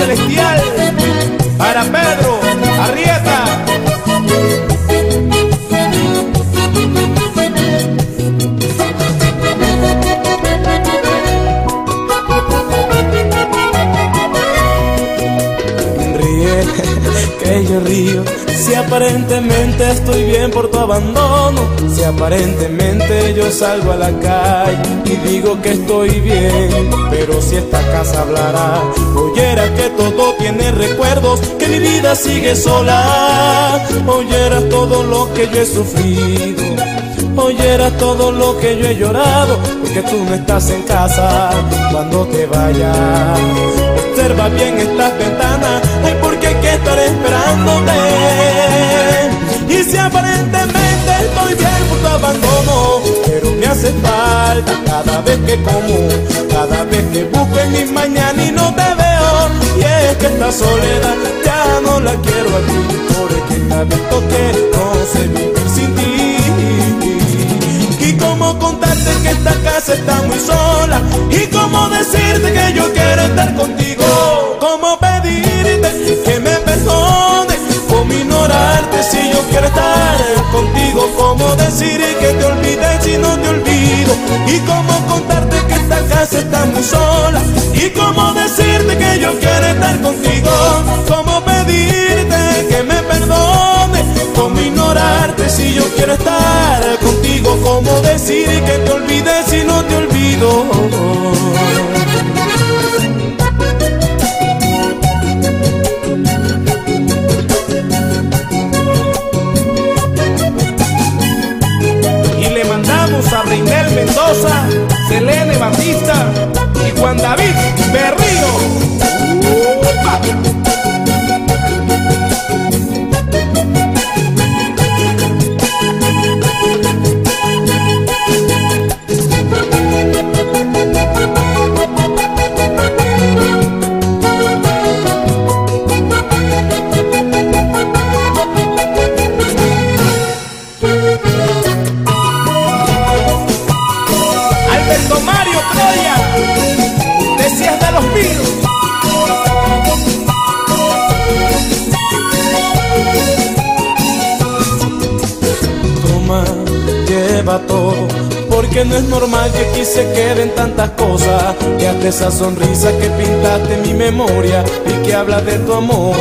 celestial para Pedro Arrieta. Ríe, que yo río. Si aparentemente estoy bien por tu abandono, si aparentemente yo salgo a la calle y digo que estoy bien, pero si esta casa hablará, oyera que vida sigue sola, oyera todo lo que yo he sufrido, oyera todo lo que yo he llorado, porque tú no estás en casa cuando te vayas. Observa bien estas ventanas, ay, porque hay que estar esperándote. Y si aparentemente estoy bien por tu abandono, pero me hace falta cada vez que como, cada vez que busco en mi mañana y no te veo. Esta soledad. Ya no la quiero aquí, porque visto que no sé vivir sin ti. Y cómo contarte que esta casa está muy sola, y cómo decirte que yo quiero estar contigo, cómo pedirte que me perdones, cómo ignorarte si yo quiero estar contigo, cómo decir que te olvides si no te olvido, y cómo contarte que esta casa está muy sola, y cómo quiero contigo, cómo pedirte que me perdones, cómo ignorarte si yo quiero estar contigo, cómo decir que te olvides si no te olvido. Porque no es normal que aquí se queden tantas cosas. Que hasta esa sonrisa que pintaste en mi memoria y que habla de tu amor.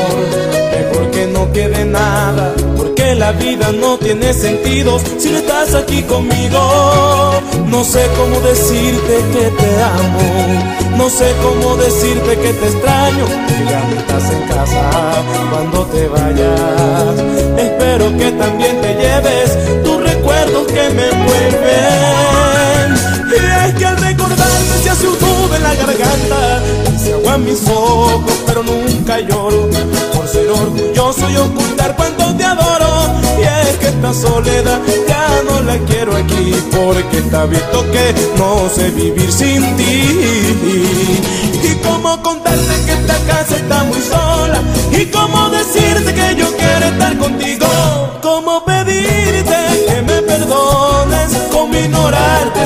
Mejor que no quede nada, porque la vida no tiene sentido si no estás aquí conmigo. No sé cómo decirte que te amo, no sé cómo decirte que te extraño. Que ya no estás en casa cuando Y es que al recordarte se hace un nudo en la garganta y se aguan mis ojos, pero nunca lloro por ser orgulloso y ocultar cuánto te adoro. Y es que esta soledad ya no la quiero aquí porque está visto que no sé vivir sin ti. Y cómo contarte que esta casa está muy sola y cómo decirte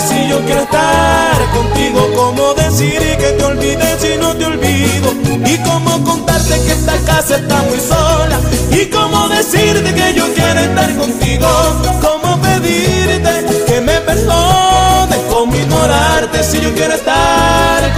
si yo quiero estar contigo. Cómo decir que te olvides si no te olvido. Y cómo contarte que esta casa está muy sola. Y cómo decirte que yo quiero estar contigo. Cómo pedirte que me perdones, cómo ignorarte si yo quiero estar